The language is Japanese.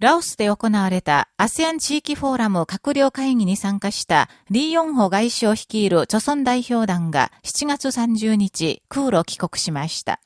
ラオスで行われた ASEAN 地域フォーラム閣僚会議に参加したリー・ヨンホ外相率いる著村代表団が7月30日空路帰国しました。